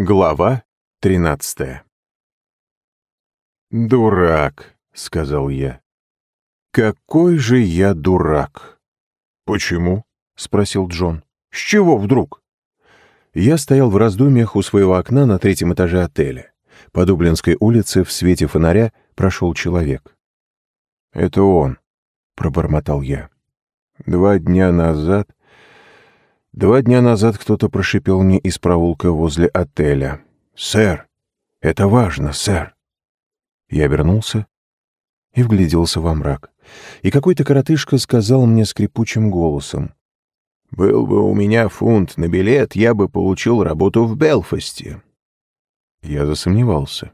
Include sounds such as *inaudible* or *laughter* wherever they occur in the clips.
Глава тринадцатая «Дурак», — сказал я. «Какой же я дурак!» «Почему?» — спросил Джон. «С чего вдруг?» Я стоял в раздумьях у своего окна на третьем этаже отеля. По Дублинской улице в свете фонаря прошел человек. «Это он», — пробормотал я. «Два дня назад Два дня назад кто-то прошипел мне из проулка возле отеля. «Сэр! Это важно, сэр!» Я обернулся и вгляделся во мрак. И какой-то коротышка сказал мне скрипучим голосом. «Был бы у меня фунт на билет, я бы получил работу в Белфасте». Я засомневался.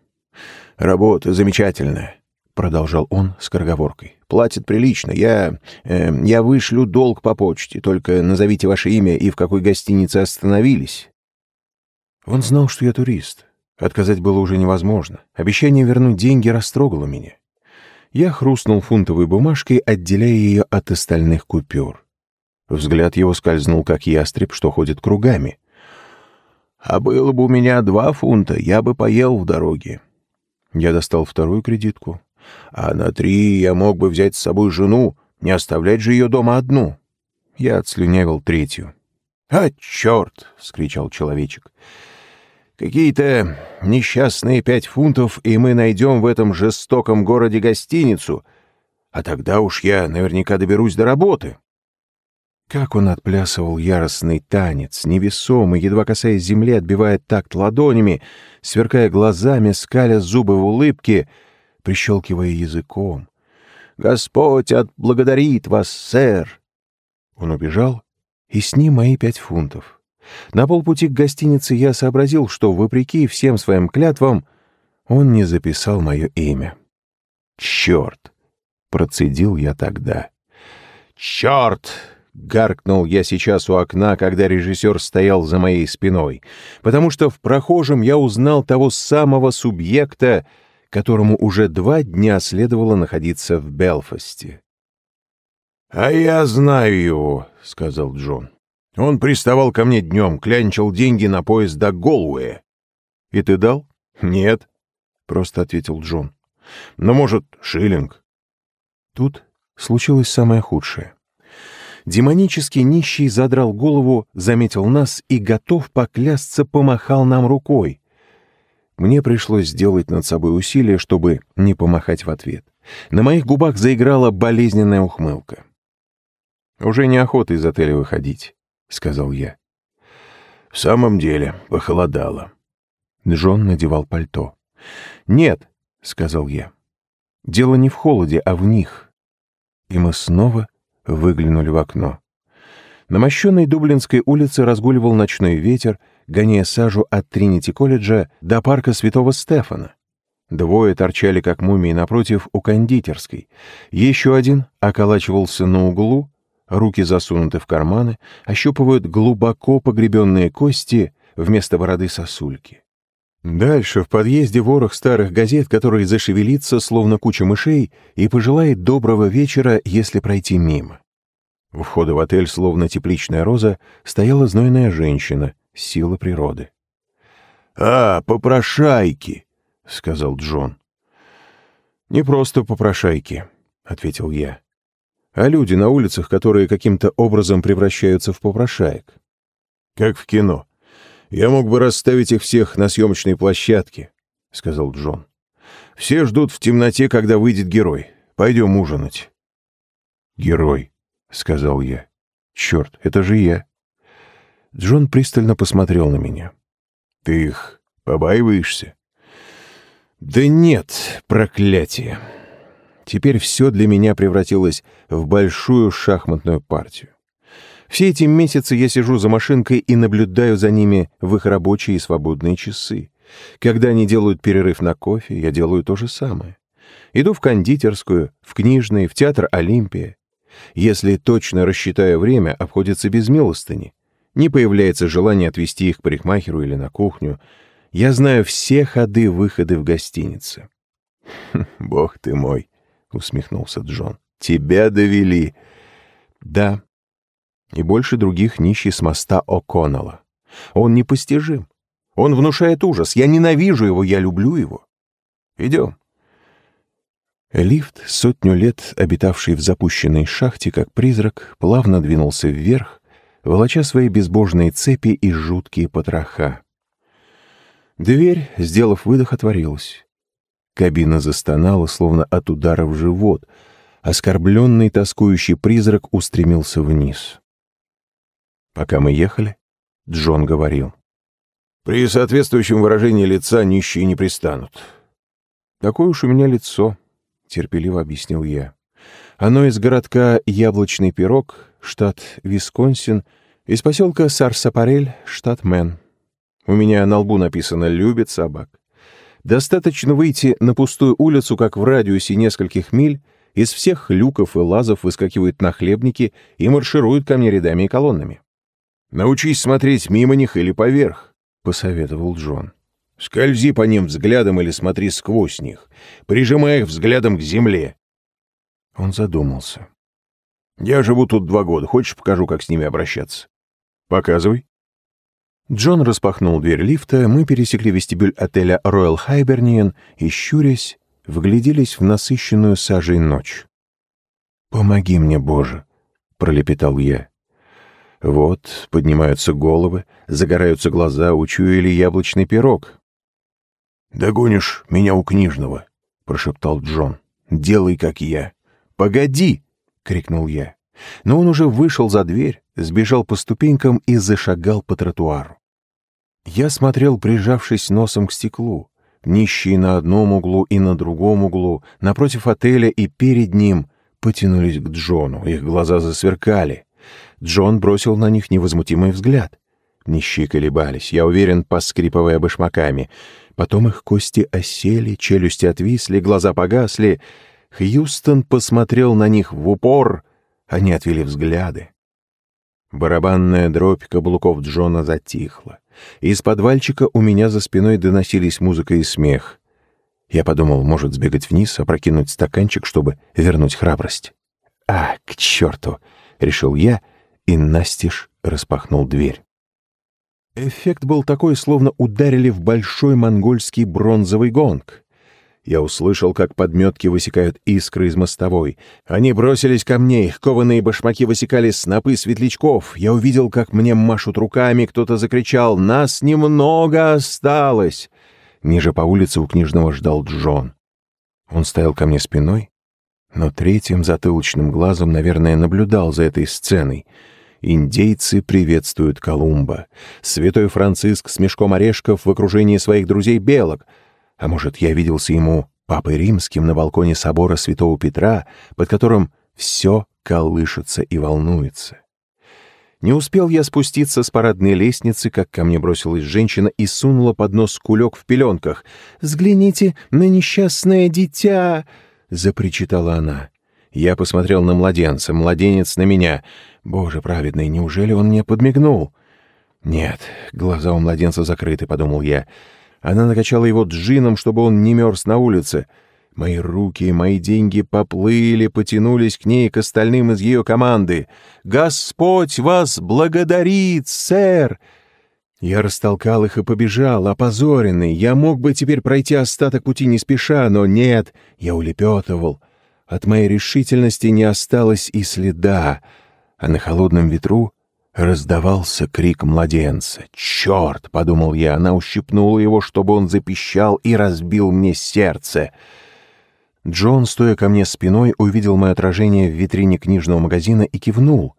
«Работа замечательная», — продолжал он с скороговоркой платят прилично. Я... Э, я вышлю долг по почте. Только назовите ваше имя и в какой гостинице остановились». Он знал, что я турист. Отказать было уже невозможно. Обещание вернуть деньги растрогало меня. Я хрустнул фунтовой бумажкой, отделяя ее от остальных купюр. Взгляд его скользнул, как ястреб, что ходит кругами. «А было бы у меня два фунта, я бы поел в дороге». Я достал вторую кредитку, а на три я мог бы взять с собой жену, не оставлять же ее дома одну. Я отслюнявил третью. «А, черт!» — вскричал человечек. «Какие-то несчастные пять фунтов, и мы найдем в этом жестоком городе гостиницу, а тогда уж я наверняка доберусь до работы». Как он отплясывал яростный танец, невесомый, едва касаясь земли, отбивая такт ладонями, сверкая глазами, скаля зубы в улыбке — прищелкивая языком. «Господь отблагодарит вас, сэр!» Он убежал, и с ним мои пять фунтов. На полпути к гостинице я сообразил, что, вопреки всем своим клятвам, он не записал мое имя. «Черт!» — процедил я тогда. «Черт!» — гаркнул я сейчас у окна, когда режиссер стоял за моей спиной, потому что в прохожем я узнал того самого субъекта, которому уже два дня следовало находиться в Белфасте. «А я знаю его», — сказал Джон. «Он приставал ко мне днем, клянчил деньги на поезд до Голуэ». «И ты дал?» «Нет», — просто ответил Джон. «Но, может, шиллинг?» Тут случилось самое худшее. Демонический нищий задрал голову, заметил нас и, готов поклясться, помахал нам рукой. Мне пришлось сделать над собой усилие, чтобы не помахать в ответ. На моих губах заиграла болезненная ухмылка. «Уже неохота из отеля выходить», — сказал я. «В самом деле, похолодало». Джон надевал пальто. «Нет», — сказал я. «Дело не в холоде, а в них». И мы снова выглянули в окно. На мощенной Дублинской улице разгуливал ночной ветер, гоняя сажу от Тринити-колледжа до парка Святого Стефана. Двое торчали, как мумии, напротив, у кондитерской. Еще один околачивался на углу, руки засунуты в карманы, ощупывают глубоко погребенные кости вместо бороды сосульки. Дальше в подъезде ворох старых газет, который зашевелится, словно куча мышей, и пожелает доброго вечера, если пройти мимо. У входа в отель, словно тепличная роза, стояла знойная женщина — сила природы. «А, попрошайки!» — сказал Джон. «Не просто попрошайки», — ответил я, «а люди на улицах, которые каким-то образом превращаются в попрошаек. Как в кино. Я мог бы расставить их всех на съемочной площадке», — сказал Джон. «Все ждут в темноте, когда выйдет герой. Пойдем ужинать». «Герой», — сказал я. «Черт, это же я». Джон пристально посмотрел на меня. «Ты их побаиваешься?» «Да нет, проклятие!» Теперь все для меня превратилось в большую шахматную партию. Все эти месяцы я сижу за машинкой и наблюдаю за ними в их рабочие и свободные часы. Когда они делают перерыв на кофе, я делаю то же самое. Иду в кондитерскую, в книжный, в театр Олимпия. Если точно рассчитаю время, обходится без милостыни не появляется желание отвезти их к парикмахеру или на кухню. Я знаю все ходы-выходы в гостинице. «Бог ты мой!» — усмехнулся Джон. «Тебя довели!» «Да, и больше других нищий с моста О'Коннелла. Он непостижим. Он внушает ужас. Я ненавижу его, я люблю его. Идем. Лифт, сотню лет обитавший в запущенной шахте, как призрак, плавно двинулся вверх, волоча свои безбожные цепи и жуткие потроха. Дверь, сделав выдох, отворилась. Кабина застонала, словно от удара в живот. Оскорбленный, тоскующий призрак устремился вниз. Пока мы ехали, Джон говорил. «При соответствующем выражении лица нищие не пристанут». «Такое уж у меня лицо», — терпеливо объяснил я. «Оно из городка Яблочный пирог, штат Висконсин, из поселка Сарсапарель, штат Мэн. У меня на лбу написано «Любит собак». Достаточно выйти на пустую улицу, как в радиусе нескольких миль, из всех люков и лазов выскакивают нахлебники и маршируют ко мне рядами и колоннами. «Научись смотреть мимо них или поверх», — посоветовал Джон. «Скользи по ним взглядом или смотри сквозь них, прижимая их взглядом к земле». Он задумался. «Я живу тут два года. Хочешь, покажу, как с ними обращаться?» «Показывай». Джон распахнул дверь лифта, мы пересекли вестибюль отеля Royal Hibernian и, щурясь, вгляделись в насыщенную сажей ночь. «Помоги мне, Боже!» — пролепетал я. Вот поднимаются головы, загораются глаза, учуяли яблочный пирог. «Догонишь меня у книжного», — прошептал Джон. «Делай, как я». «Погоди!» — крикнул я. Но он уже вышел за дверь, сбежал по ступенькам и зашагал по тротуару. Я смотрел, прижавшись носом к стеклу. Нищие на одном углу и на другом углу, напротив отеля и перед ним, потянулись к Джону. Их глаза засверкали. Джон бросил на них невозмутимый взгляд. Нищие колебались, я уверен, поскрипывая башмаками. Потом их кости осели, челюсти отвисли, глаза погасли. Хьюстон посмотрел на них в упор. Они отвели взгляды. Барабанная дробь каблуков Джона затихла. Из подвальчика у меня за спиной доносились музыка и смех. Я подумал, может сбегать вниз, опрокинуть стаканчик, чтобы вернуть храбрость. «А, к черту!» — решил я, и настежь распахнул дверь. Эффект был такой, словно ударили в большой монгольский бронзовый гонг. Я услышал, как подметки высекают искры из мостовой. Они бросились ко мне, их кованые башмаки высекали снопы светлячков. Я увидел, как мне машут руками, кто-то закричал «Нас немного осталось!» Ниже по улице у книжного ждал Джон. Он стоял ко мне спиной, но третьим затылочным глазом, наверное, наблюдал за этой сценой. Индейцы приветствуют Колумба. Святой Франциск с мешком орешков в окружении своих друзей-белок — а может, я виделся ему папой римским на балконе собора святого Петра, под которым все колышется и волнуется. Не успел я спуститься с парадной лестницы, как ко мне бросилась женщина и сунула под нос кулек в пеленках. «Взгляните на несчастное дитя!» — запричитала она. Я посмотрел на младенца, младенец на меня. Боже праведный, неужели он мне подмигнул? Нет, глаза у младенца закрыты, — подумал я. Она накачала его джином, чтобы он не мерз на улице. Мои руки, мои деньги поплыли, потянулись к ней, к остальным из ее команды. «Господь вас благодарит, сэр!» Я растолкал их и побежал, опозоренный. Я мог бы теперь пройти остаток пути не спеша, но нет, я улепетывал. От моей решительности не осталось и следа, а на холодном ветру Раздавался крик младенца. «Черт!» — подумал я. Она ущипнула его, чтобы он запищал и разбил мне сердце. Джон, стоя ко мне спиной, увидел мое отражение в витрине книжного магазина и кивнул.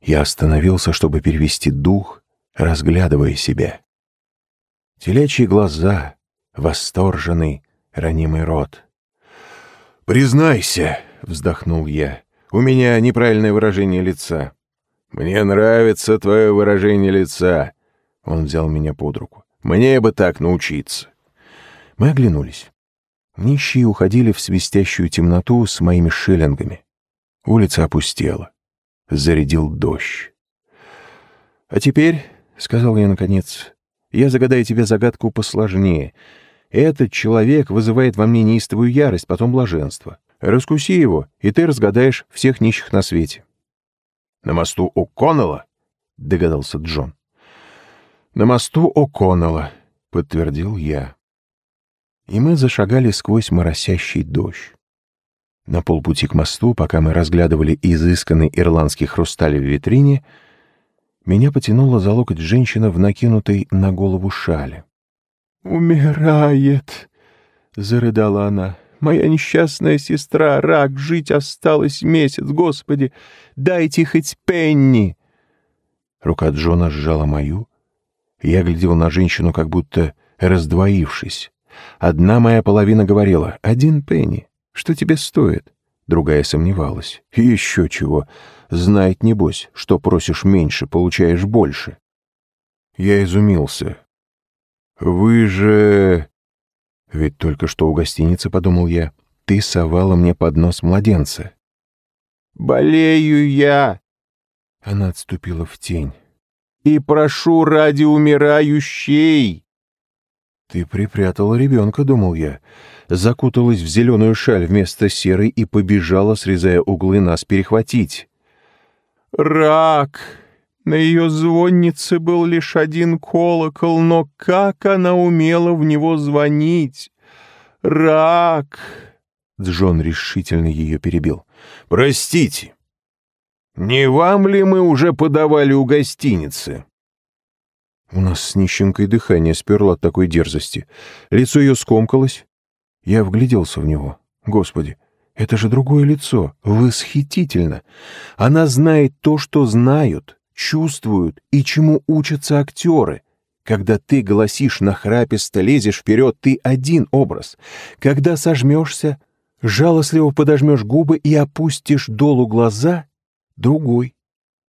Я остановился, чтобы перевести дух, разглядывая себя. Телячьи глаза, восторженный, ранимый рот. «Признайся!» — вздохнул я. «У меня неправильное выражение лица». «Мне нравится твое выражение лица». Он взял меня под руку. «Мне бы так научиться». Мы оглянулись. Нищие уходили в свистящую темноту с моими шиллингами. Улица опустела. Зарядил дождь. «А теперь, — сказал я наконец, — я загадаю тебе загадку посложнее. Этот человек вызывает во мне неистовую ярость, потом блаженство. Раскуси его, и ты разгадаешь всех нищих на свете». На мосту у Коннелла? Догадался Джон. На мосту О'Коннелла, подтвердил я. И мы зашагали сквозь моросящий дождь. На полпути к мосту, пока мы разглядывали изысканный ирландский хрусталь в витрине, меня потянула за локоть женщина в накинутой на голову шале. «Умирает!» — зарыдала она. «Моя несчастная сестра, рак, жить осталось месяц, Господи! Дайте хоть пенни!» Рука Джона сжала мою. Я глядел на женщину, как будто раздвоившись. Одна моя половина говорила «один пенни». Что тебе стоит? Другая сомневалась. Еще чего. Знает, небось, что просишь меньше, получаешь больше. Я изумился. Вы же... Ведь только что у гостиницы, подумал я, ты совала мне под нос младенца. «Болею я!» Она отступила в тень. «И прошу ради умирающей!» «Ты припрятала ребенка», — думал я, закуталась в зеленую шаль вместо серой и побежала, срезая углы, нас перехватить. «Рак!» На ее звоннице был лишь один колокол, но как она умела в него звонить? «Рак!» Джон решительно ее перебил. «Простите, не вам ли мы уже подавали у гостиницы?» У нас с нищенкой дыхание сперло от такой дерзости. Лицо ее скомкалось. Я вгляделся в него. Господи, это же другое лицо. Восхитительно. Она знает то, что знают, чувствуют и чему учатся актеры. Когда ты голосишь нахраписто, лезешь вперед, ты один образ. Когда сожмешься, жалостливо подожмешь губы и опустишь долу глаза — другой.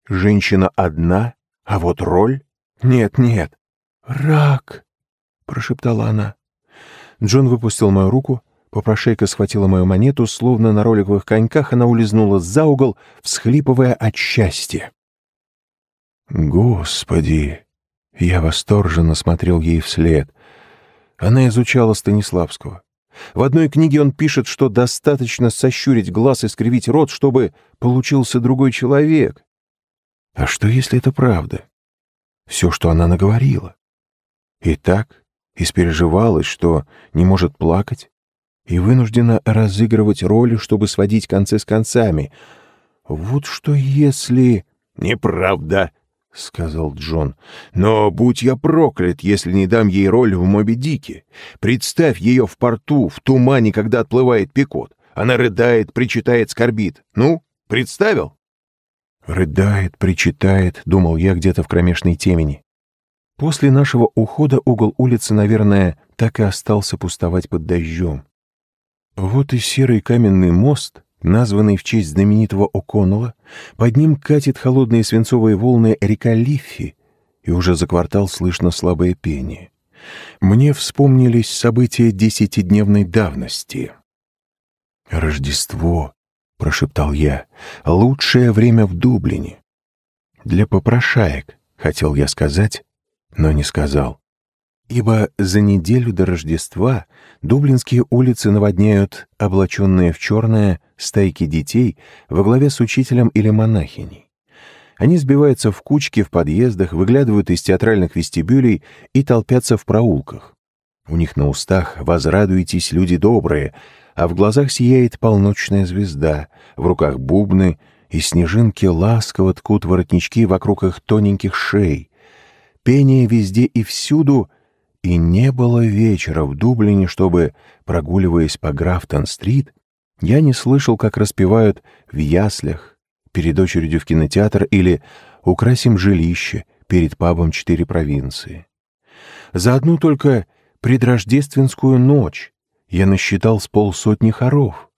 Женщина одна, а вот роль «Нет, нет». «Рак!» — прошептала она. Джон выпустил мою руку, попрошейка схватила мою монету, словно на роликовых коньках она улизнула за угол, всхлипывая от счастья. «Господи!» Я восторженно смотрел ей вслед. Она изучала Станиславского. В одной книге он пишет, что достаточно сощурить глаз и скривить рот, чтобы получился другой человек. А что, если это правда? все, что она наговорила. И так испереживалась, что не может плакать, и вынуждена разыгрывать роли, чтобы сводить концы с концами. Вот что если... «Неправда», — сказал Джон. «Но будь я проклят, если не дам ей роль в Моби Дике. Представь ее в порту, в тумане, когда отплывает Пикот. Она рыдает, причитает, скорбит. Ну, представил?» Рыдает, причитает, думал я где-то в кромешной темени. После нашего ухода угол улицы, наверное, так и остался пустовать под дождем. Вот и серый каменный мост, названный в честь знаменитого О'Коннелла, под ним катит холодные свинцовые волны река Лиффи, и уже за квартал слышно слабое пение. Мне вспомнились события десятидневной давности. Рождество, — прошептал я, — «лучшее время в Дублине». «Для попрошаек», — хотел я сказать, но не сказал. Ибо за неделю до Рождества дублинские улицы наводняют облаченные в черное стайки детей во главе с учителем или монахиней. Они сбиваются в кучки в подъездах, выглядывают из театральных вестибюлей и толпятся в проулках. У них на устах «возрадуйтесь, люди добрые», а в глазах сияет полночная звезда, в руках бубны, и снежинки ласково ткут воротнички вокруг их тоненьких шей. Пение везде и всюду, и не было вечера в Дублине, чтобы, прогуливаясь по Графтон-стрит, я не слышал, как распевают в яслях, перед очередью в кинотеатр или «Украсим жилище» перед пабом «Четыре провинции». За одну только предрождественскую ночь я насчитал с полсотни хоров.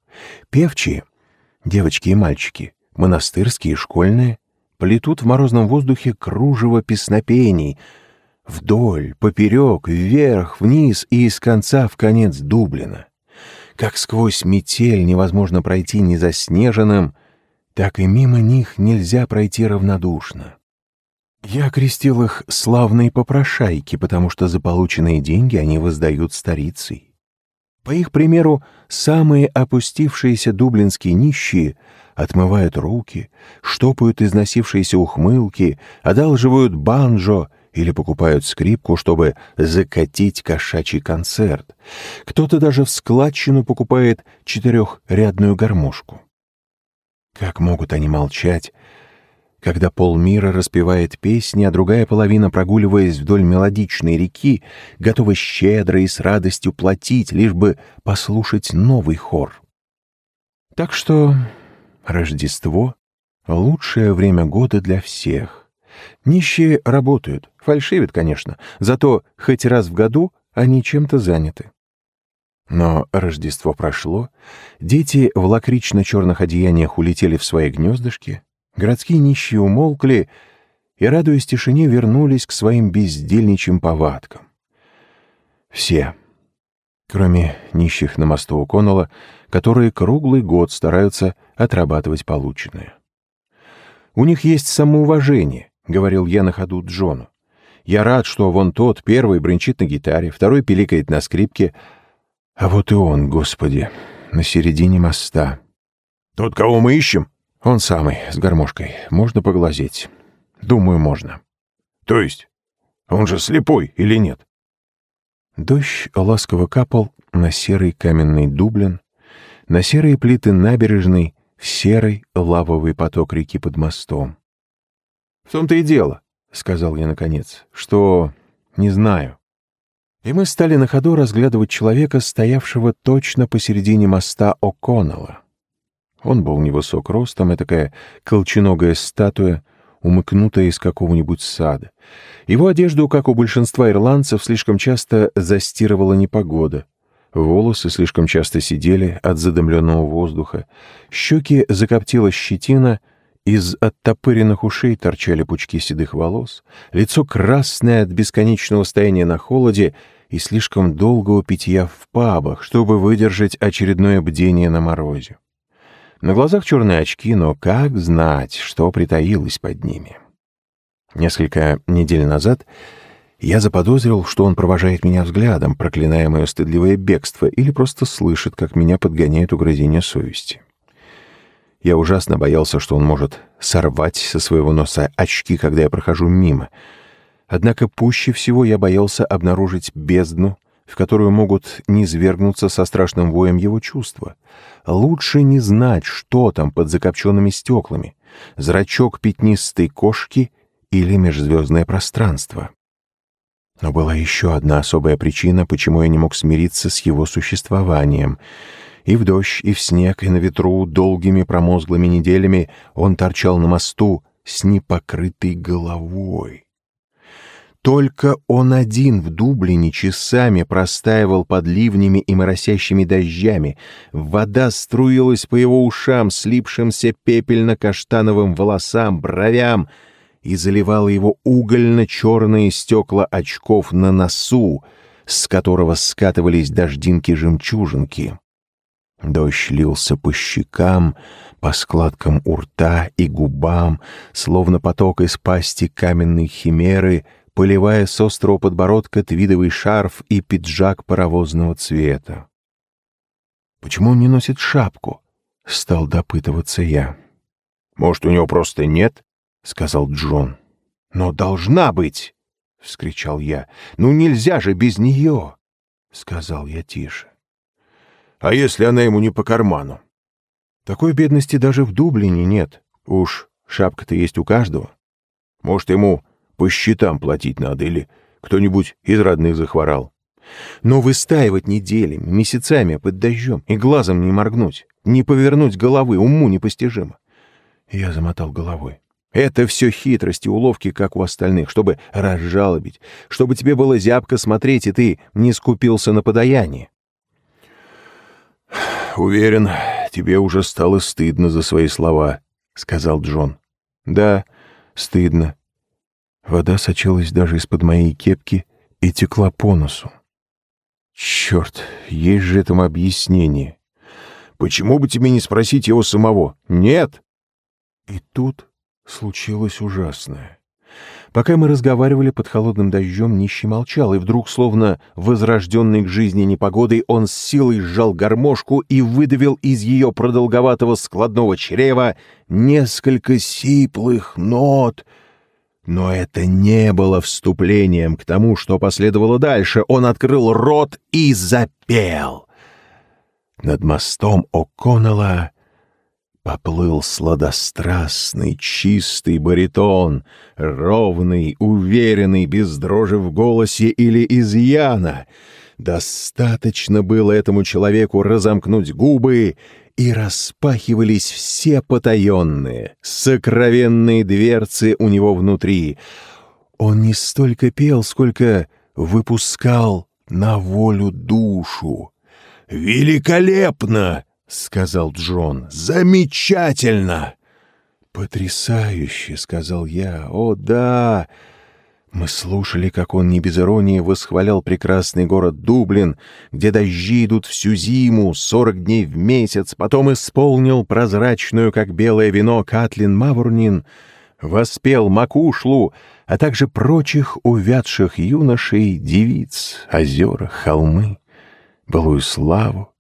Певчие, девочки и мальчики, монастырские и школьные, плетут в морозном воздухе кружево песнопений вдоль, поперек, вверх, вниз и из конца в конец Дублина. Как сквозь метель невозможно пройти незаснеженным, так и мимо них нельзя пройти равнодушно. Я окрестил их славные попрошайки, потому что за полученные деньги они воздают старицей. По их примеру, самые опустившиеся дублинские нищие отмывают руки, штопают износившиеся ухмылки, одалживают банджо или покупают скрипку, чтобы закатить кошачий концерт. Кто-то даже в складчину покупает четырехрядную гармошку. Как могут они молчать, когда полмира распевает песни, а другая половина, прогуливаясь вдоль мелодичной реки, готова щедро и с радостью платить, лишь бы послушать новый хор. Так что Рождество — лучшее время года для всех. Нищие работают, фальшивят, конечно, зато хоть раз в году они чем-то заняты. Но Рождество прошло, дети в лакрично-черных одеяниях улетели в свои гнездышки, городские нищие умолкли и, радуясь тишине, вернулись к своим бездельничьим повадкам. Все, кроме нищих на мосту у Коннелла, которые круглый год стараются отрабатывать полученное. У них есть самоуважение, — говорил я на ходу Джону. «Я рад, что вон тот, первый, бренчит на гитаре, второй пиликает на скрипке, а вот и он, господи, на середине моста». «Тот, кого мы ищем?» «Он самый, с гармошкой. Можно поглазеть?» «Думаю, можно». «То есть? Он же слепой или нет?» Дождь ласково капал на серый каменный дублин, на серые плиты набережной, в серый лавовый поток реки под мостом. «В том-то и дело», — сказал я наконец, — «что не знаю». И мы стали на ходу разглядывать человека, стоявшего точно посередине моста О'Коннелла. Он был невысок ростом, и такая колченогая статуя, умыкнутая из какого-нибудь сада. Его одежду, как у большинства ирландцев, слишком часто застирывала непогода. Волосы слишком часто сидели от задымленного воздуха, щеки закоптила щетина — из оттопыренных ушей торчали пучки седых волос, лицо красное от бесконечного стояния на холоде и слишком долгого питья в пабах, чтобы выдержать очередное бдение на морозе. На глазах черные очки, но как знать, что притаилось под ними? Несколько недель назад я заподозрил, что он провожает меня взглядом, проклиная мое стыдливое бегство, или просто слышит, как меня подгоняет угрызение совести. Я ужасно боялся, что он может сорвать со своего носа очки, когда я прохожу мимо. Однако пуще всего я боялся обнаружить бездну, в которую могут низвергнуться со страшным воем его чувства. Лучше не знать, что там под закопченными стеклами, зрачок пятнистой кошки или межзвездное пространство. Но была еще одна особая причина, почему я не мог смириться с его существованием — и в дождь, и в снег, и на ветру долгими промозглыми неделями он торчал на мосту с непокрытой головой. Только он один в Дублине часами простаивал под ливнями и моросящими дождями. Вода струилась по его ушам, слипшимся пепельно-каштановым волосам, бровям и заливала его угольно-черные стекла очков на носу, с которого скатывались дождинки-жемчужинки. Дождь лился по щекам, по складкам у рта и губам, словно поток из пасти каменной химеры, поливая с острого подбородка твидовый шарф и пиджак паровозного цвета. «Почему он не носит шапку?» — стал допытываться я. «Может, у него просто нет?» — сказал Джон. «Но должна быть!» — вскричал я. «Ну нельзя же без нее!» — сказал я тише. А если она ему не по карману? Такой бедности даже в Дублине нет. Уж шапка-то есть у каждого. Может, ему по счетам платить надо или кто-нибудь из родных захворал. Но выстаивать неделями, месяцами под дождем и глазом не моргнуть, не повернуть головы, уму непостижимо. Я замотал головой. Это все хитрости, уловки, как у остальных, чтобы разжалобить, чтобы тебе было зябко смотреть, и ты не скупился на подаяние. «Уверен, тебе уже стало стыдно за свои слова», — сказал Джон. «Да, стыдно». Вода сочилась даже из-под моей кепки и текла по носу. «Черт, есть же этому объяснение. Почему бы тебе не спросить его самого? Нет!» И тут случилось ужасное. Пока мы разговаривали под холодным дождем, нищий молчал, и вдруг, словно возрожденный к жизни непогодой, он с силой сжал гармошку и выдавил из ее продолговатого складного чрева несколько сиплых нот. Но это не было вступлением к тому, что последовало дальше. Он открыл рот и запел. Над мостом О'Коннелла поплыл сладострастный, чистый баритон, ровный, уверенный, без дрожи в голосе или изъяна. Достаточно было этому человеку разомкнуть губы, и распахивались все потаенные, сокровенные дверцы у него внутри. Он не столько пел, сколько выпускал на волю душу. «Великолепно!» — сказал Джон. «Замечательно!» «Потрясающе!» — сказал я. «О, да!» Мы слушали, как он не без иронии восхвалял прекрасный город Дублин, где дожди идут всю зиму, сорок дней в месяц, потом исполнил прозрачную, как белое вино, Катлин Мавурнин, воспел Макушлу, а также прочих увядших юношей, девиц, озера, холмы, былую славу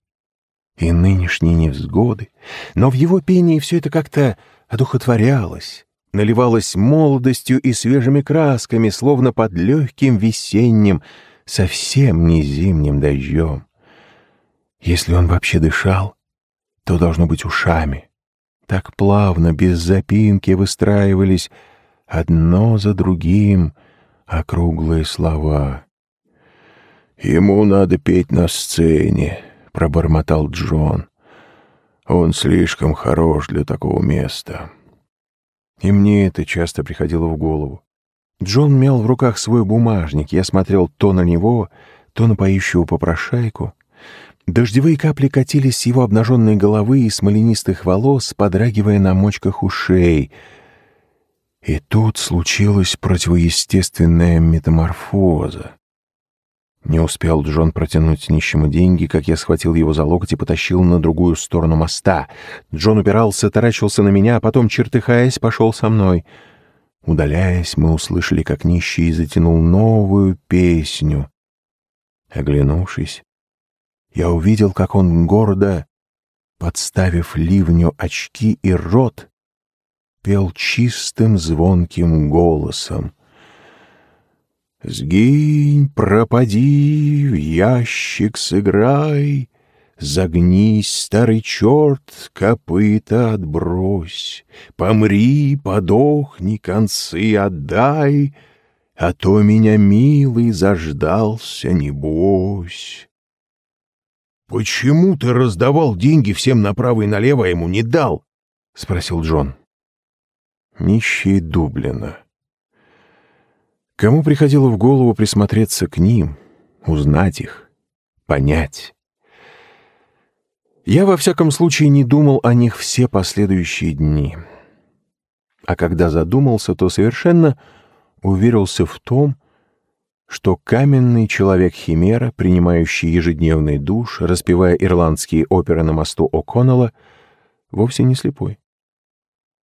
и нынешние невзгоды. Но в его пении все это как-то одухотворялось, наливалась молодостью и свежими красками, словно под легким весенним, совсем не зимним дождем. Если он вообще дышал, то должно быть ушами. Так плавно, без запинки выстраивались одно за другим округлые слова. «Ему надо петь на сцене», — пробормотал Джон. «Он слишком хорош для такого места». И мне это часто приходило в голову. Джон мял в руках свой бумажник, я смотрел то на него, то на поющего попрошайку. Дождевые капли катились с его обнаженной головы и смоленистых волос, подрагивая на мочках ушей. И тут случилась противоестественная метаморфоза. Не успел Джон протянуть нищему деньги, как я схватил его за локоть и потащил на другую сторону моста. Джон упирался, таращился на меня, а потом, чертыхаясь, пошел со мной. Удаляясь, мы услышали, как нищий затянул новую песню. Оглянувшись, я увидел, как он гордо, подставив ливню очки и рот, пел чистым звонким голосом. Сгинь, пропади, в ящик сыграй, Загнись, старый черт, копыта отбрось, Помри, подохни, концы отдай, А то меня, милый, заждался, небось. — Почему ты раздавал деньги всем направо и налево, а ему не дал? — спросил Джон. — Нищие Дублина. Кому приходило в голову присмотреться к ним, узнать их, понять? Я, во всяком случае, не думал о них все последующие дни. А когда задумался, то совершенно уверился в том, что каменный человек-химера, принимающий ежедневный душ, распевая ирландские оперы на мосту О'Коннелла, вовсе не слепой.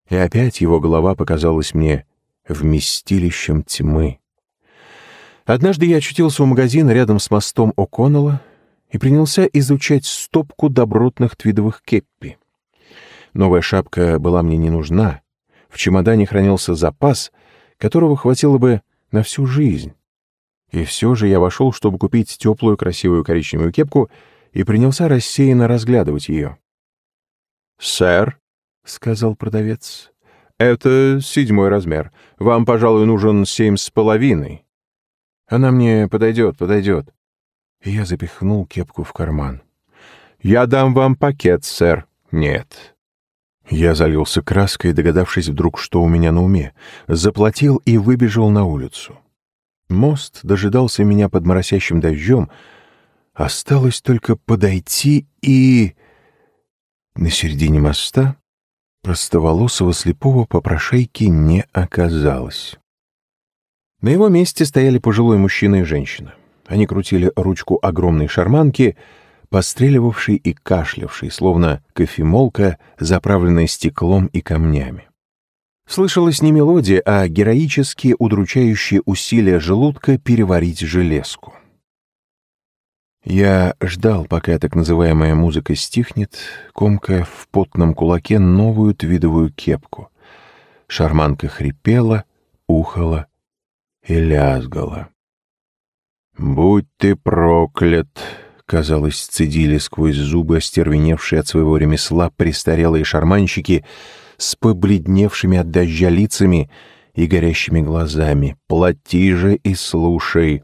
И опять его голова показалась мне вместилищем тьмы. Однажды я очутился у магазина рядом с мостом О'Коннелла и принялся изучать стопку добротных твидовых кеппи. Новая шапка была мне не нужна. В чемодане хранился запас, которого хватило бы на всю жизнь. И все же я вошел, чтобы купить теплую красивую коричневую кепку, и принялся рассеянно разглядывать ее. «Сэр», — сказал продавец, — «это седьмой размер. Вам, пожалуй, нужен семь с половиной». Она мне подойдет, подойдет. И я запихнул кепку в карман. «Я дам вам пакет, сэр». «Нет». Я залился краской, догадавшись вдруг, что у меня на уме, заплатил и выбежал на улицу. Мост дожидался меня под моросящим дождем. Осталось только подойти и... На середине моста простоволосого слепого попрошайки не оказалось. На его месте стояли пожилой мужчина и женщина. Они крутили ручку огромной шарманки, постреливавшей и кашлявшей, словно кофемолка, заправленная стеклом и камнями. Слышалась не мелодия, а героические удручающие усилия желудка переварить железку. Я ждал, пока так называемая музыка стихнет, комкая в потном кулаке новую твидовую кепку. Шарманка хрипела, ухала и лязгала. «Будь ты проклят!» — казалось, цедили сквозь зубы остервеневшие от своего ремесла престарелые шарманщики с побледневшими от дождя лицами и горящими глазами. «Плати же и слушай!»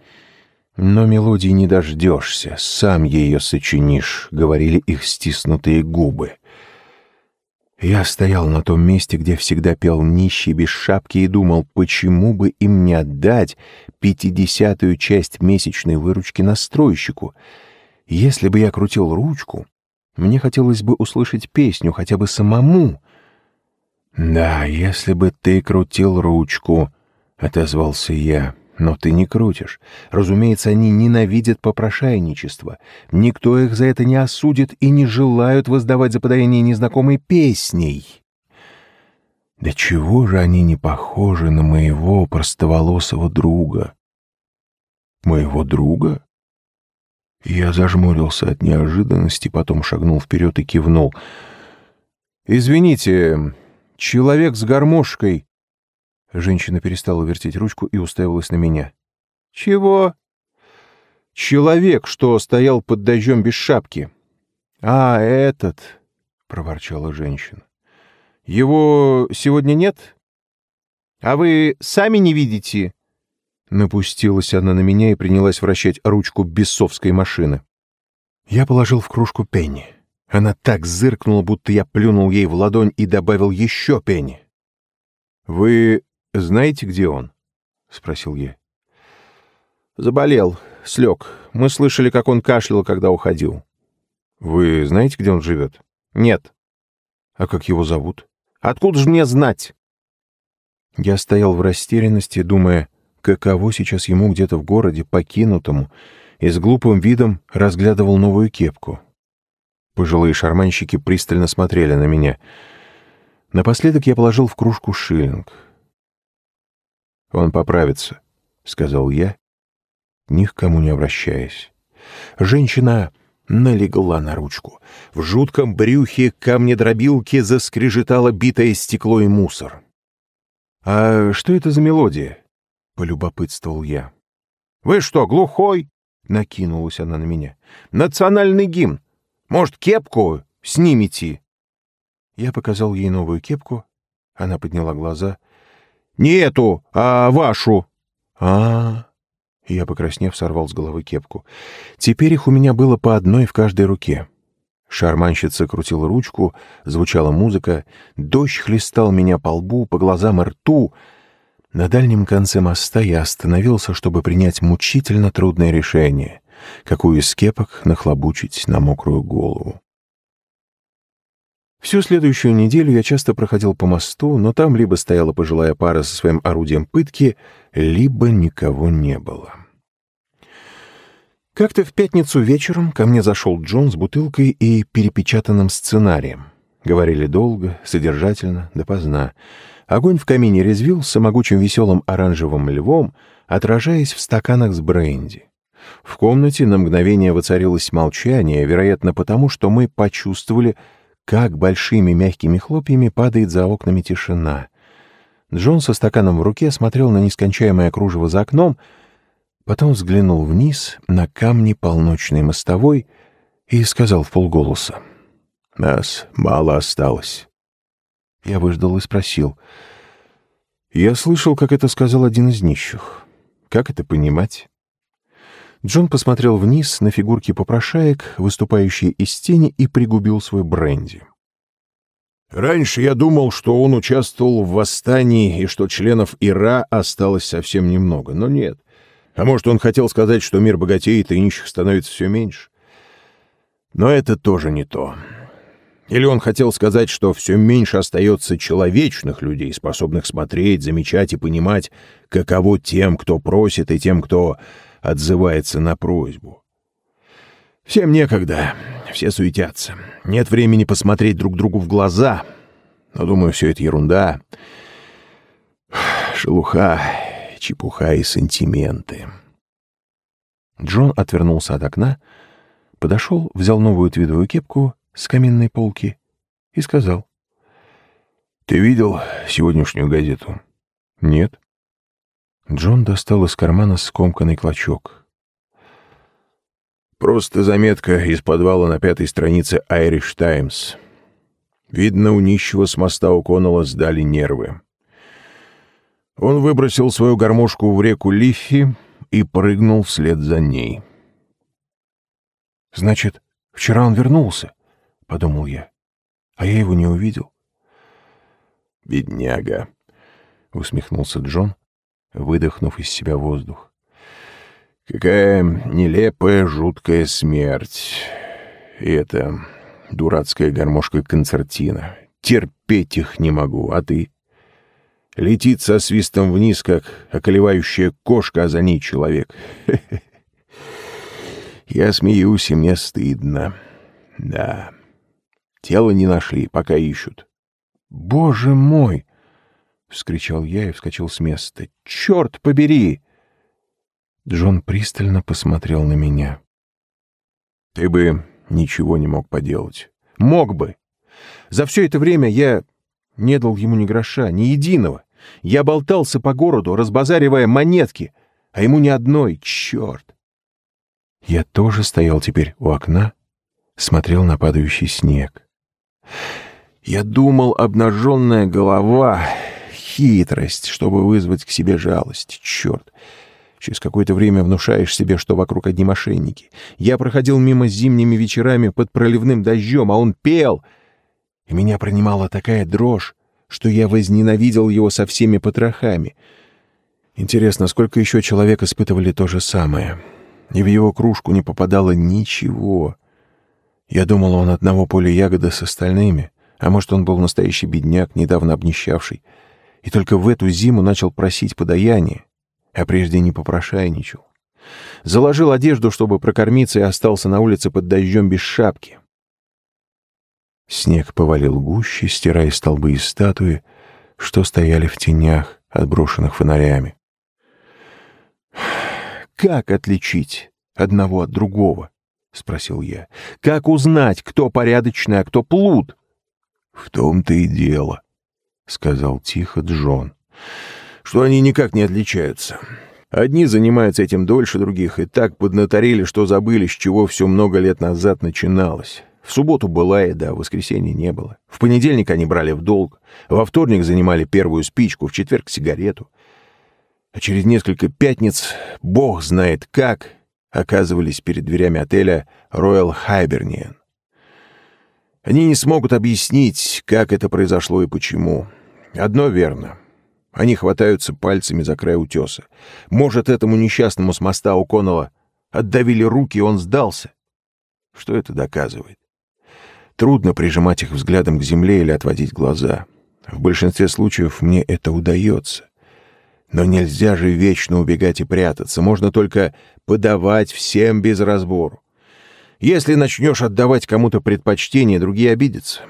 «Но мелодии не дождешься, сам ее сочинишь», — говорили их стиснутые губы. Я стоял на том месте, где всегда пел нищий без шапки и думал, почему бы им не отдать пятидесятую часть месячной выручки настройщику. Если бы я крутил ручку, мне хотелось бы услышать песню хотя бы самому. «Да, если бы ты крутил ручку», — отозвался я. Но ты не крутишь. Разумеется, они ненавидят попрошайничество. Никто их за это не осудит и не желают воздавать за подаяние незнакомой песней. Да чего же они не похожи на моего простоволосого друга? Моего друга? Я зажмурился от неожиданности, потом шагнул вперед и кивнул. «Извините, человек с гармошкой Женщина перестала вертеть ручку и уставилась на меня. «Чего?» «Человек, что стоял под дождем без шапки». «А, этот», — проворчала женщина. «Его сегодня нет?» «А вы сами не видите?» Напустилась она на меня и принялась вращать ручку бесовской машины. Я положил в кружку пенни. Она так зыркнула, будто я плюнул ей в ладонь и добавил еще пенни. «Вы знаете, где он?» — спросил я. «Заболел, слег. Мы слышали, как он кашлял, когда уходил». «Вы знаете, где он живет?» «Нет». «А как его зовут?» «Откуда же мне знать?» Я стоял в растерянности, думая, каково сейчас ему где-то в городе, покинутому, и с глупым видом разглядывал новую кепку. Пожилые шарманщики пристально смотрели на меня. Напоследок я положил в кружку шиллинг — «Он поправится», — сказал я, ни к кому не обращаясь. Женщина налегла на ручку. В жутком брюхе камнедробилки заскрежетало битое стекло и мусор. «А что это за мелодия?» — полюбопытствовал я. «Вы что, глухой?» — накинулась она на меня. «Национальный гимн. Может, кепку снимите?» Я показал ей новую кепку. Она подняла глаза — не эту, а вашу. А, Я, покраснев, сорвал с головы кепку. Теперь их у меня было по одной в каждой руке. Шарманщица крутила ручку, звучала музыка, дождь хлестал меня по лбу, по глазам и рту. На дальнем конце моста я остановился, чтобы принять мучительно трудное решение, какую из кепок нахлобучить на мокрую голову. Всю следующую неделю я часто проходил по мосту, но там либо стояла пожилая пара со своим орудием пытки, либо никого не было. Как-то в пятницу вечером ко мне зашел Джон с бутылкой и перепечатанным сценарием. Говорили долго, содержательно, допоздна. Огонь в камине резвился могучим веселым оранжевым львом, отражаясь в стаканах с бренди. В комнате на мгновение воцарилось молчание, вероятно, потому что мы почувствовали, как большими мягкими хлопьями падает за окнами тишина. Джон со стаканом в руке смотрел на нескончаемое кружево за окном, потом взглянул вниз на камни полночной мостовой и сказал в полголоса. «Нас мало осталось». Я выждал и спросил. «Я слышал, как это сказал один из нищих. Как это понимать?» Джон посмотрел вниз на фигурки попрошаек, выступающие из тени, и пригубил свой бренди. «Раньше я думал, что он участвовал в восстании и что членов Ира осталось совсем немного, но нет. А может, он хотел сказать, что мир богатеет и нищих становится все меньше? Но это тоже не то. Или он хотел сказать, что все меньше остается человечных людей, способных смотреть, замечать и понимать, каково тем, кто просит, и тем, кто отзывается на просьбу. Всем некогда, все суетятся. Нет времени посмотреть друг другу в глаза. Но, думаю, все это ерунда. *sighs* Шелуха, чепуха и сантименты. Джон отвернулся от окна, подошел, взял новую твидовую кепку с каминной полки и сказал. «Ты видел сегодняшнюю газету?» «Нет». Джон достал из кармана скомканный клочок. Просто заметка из подвала на пятой странице Irish Times. Видно, у нищего с моста у Коннелла сдали нервы. Он выбросил свою гармошку в реку Лиффи и прыгнул вслед за ней. «Значит, вчера он вернулся?» — подумал я. «А я его не увидел». «Бедняга», — усмехнулся Джон, выдохнув из себя воздух. «Какая нелепая, жуткая смерть. И это дурацкая гармошка-концертина. Терпеть их не могу, а ты?» Летит со свистом вниз, как околевающая кошка, а за ней человек. *laughs* Я смеюсь, и мне стыдно. Да. Тело не нашли, пока ищут. «Боже мой!» — вскричал я и вскочил с места. «Черт побери!» Джон пристально посмотрел на меня. «Ты бы ничего не мог поделать. Мог бы. За все это время я не дал ему ни гроша, ни единого. Я болтался по городу, разбазаривая монетки, а ему ни одной, черт. Я тоже стоял теперь у окна, смотрел на падающий снег. Я думал, обнаженная голова — хитрость, чтобы вызвать к себе жалость. Черт! Через какое-то время внушаешь себе, что вокруг одни мошенники. Я проходил мимо зимними вечерами под проливным дождем, а он пел, и меня принимала такая дрожь, что я возненавидел его со всеми потрохами. Интересно, сколько еще человек испытывали то же самое? И в его кружку не попадало ничего. Я думал, он одного поля ягоды с остальными, а может, он был настоящий бедняк, недавно обнищавший, и только в эту зиму начал просить подаяние, а прежде не попрошайничал. Заложил одежду, чтобы прокормиться, и остался на улице под дождем без шапки. Снег повалил гуще, стирая столбы и статуи, что стояли в тенях, отброшенных фонарями. «Как отличить одного от другого?» — спросил я. «Как узнать, кто порядочный, а кто плут?» «В том-то и дело», — сказал тихо Джон, — «что они никак не отличаются. Одни занимаются этим дольше других и так поднаторили, что забыли, с чего все много лет назад начиналось. В субботу была еда, в воскресенье не было. В понедельник они брали в долг, во вторник занимали первую спичку, в четверг — сигарету. А через несколько пятниц, бог знает как, оказывались перед дверями отеля Royal Hibernian. Они не смогут объяснить, как это произошло и почему. Одно верно. Они хватаются пальцами за край утеса. Может, этому несчастному с моста у Коннелла отдавили руки, и он сдался. Что это доказывает? Трудно прижимать их взглядом к земле или отводить глаза. В большинстве случаев мне это удается. Но нельзя же вечно убегать и прятаться. Можно только подавать всем без разбору. Если начнешь отдавать кому-то предпочтение, другие обидятся.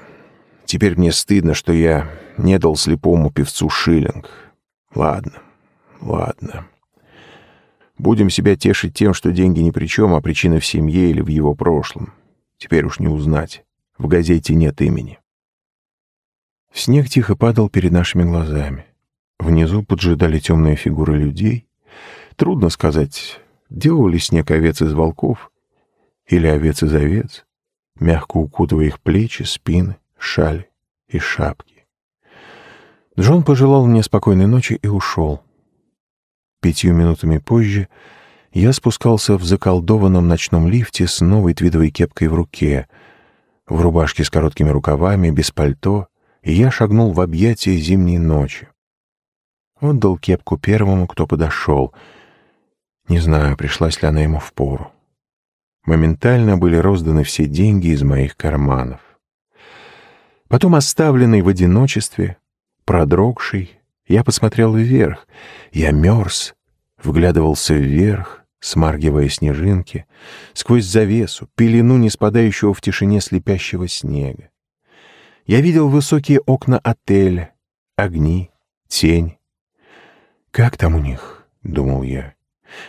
Теперь мне стыдно, что я не дал слепому певцу шиллинг. Ладно, ладно. Будем себя тешить тем, что деньги ни при чем, а причина в семье или в его прошлом. Теперь уж не узнать. В газете нет имени. Снег тихо падал перед нашими глазами. Внизу поджидали темные фигуры людей. Трудно сказать, делал ли снег овец из волков или овец из овец, мягко укутывая их плечи, спины, шали и шапки. Джон пожелал мне спокойной ночи и ушел. Пятью минутами позже я спускался в заколдованном ночном лифте с новой твидовой кепкой в руке — в рубашке с короткими рукавами, без пальто, и я шагнул в объятия зимней ночи. Отдал кепку первому, кто подошел. Не знаю, пришлась ли она ему в пору. Моментально были розданы все деньги из моих карманов. Потом, оставленный в одиночестве, продрогший, я посмотрел вверх. Я мерз, вглядывался вверх, смаргивая снежинки, сквозь завесу, пелену, не спадающего в тишине слепящего снега. Я видел высокие окна отеля, огни, тень. «Как там у них?» — думал я.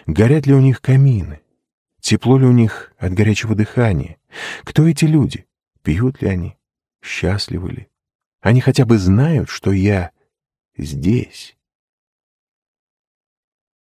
«Горят ли у них камины? Тепло ли у них от горячего дыхания? Кто эти люди? Пьют ли они? Счастливы ли? Они хотя бы знают, что я здесь?»